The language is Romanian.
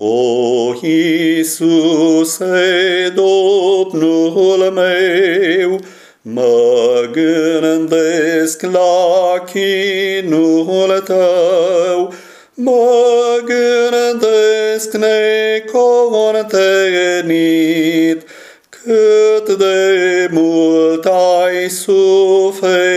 O Iisuse, Domnul meu, mă gândesc la chinul tău, mă gândesc necontenit, cât de mult ai suferit.